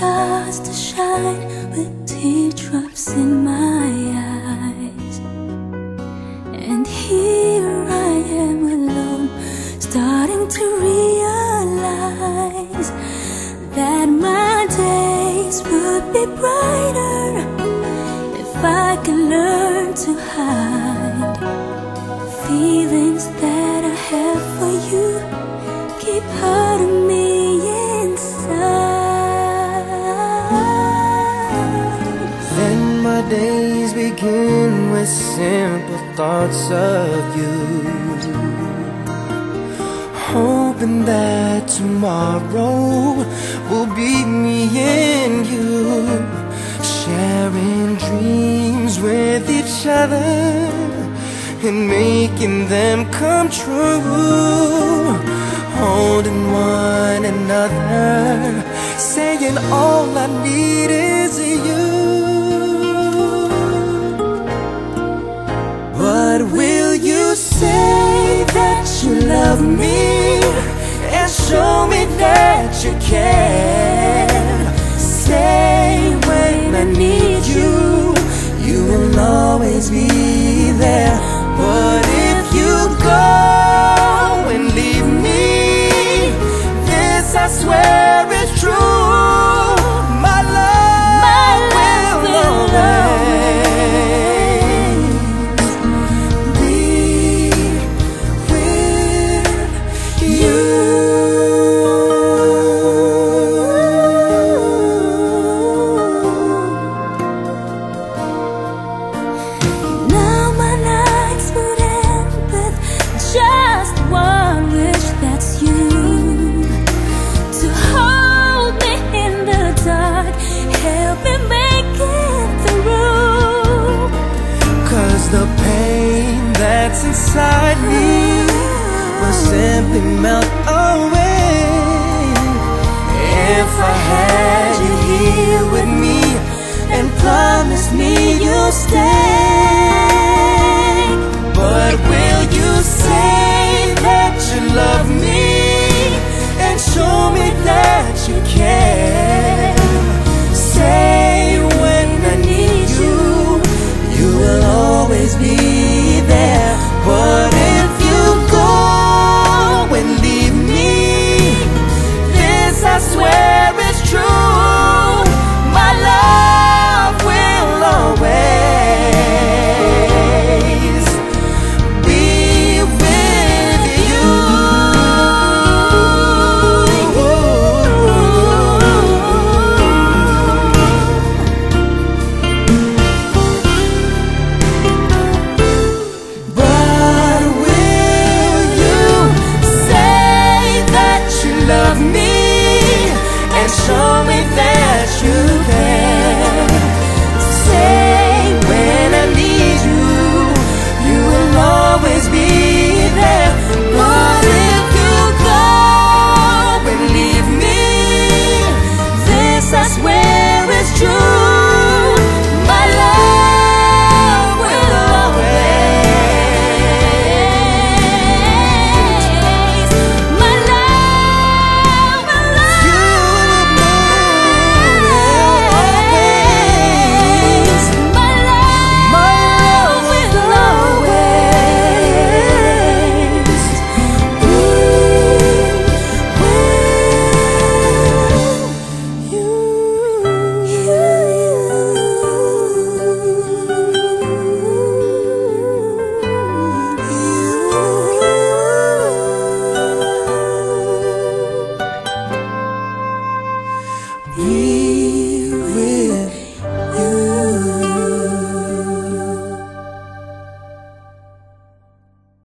stars to shine with teardrops in my eyes. And here I am alone, starting to realize that my days would be brighter if I could learn to hide. Days begin with simple thoughts of you. Hoping that tomorrow will be me and you. Sharing dreams with each other and making them come true. Holding one another, saying all I need is you. But will you say that you love me and show me that you care? That's inside me will simply melt away if I had you here with me and promise me you'll stay. You